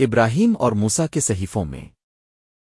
ابراہیم اور موسا کے صحیفوں میں۔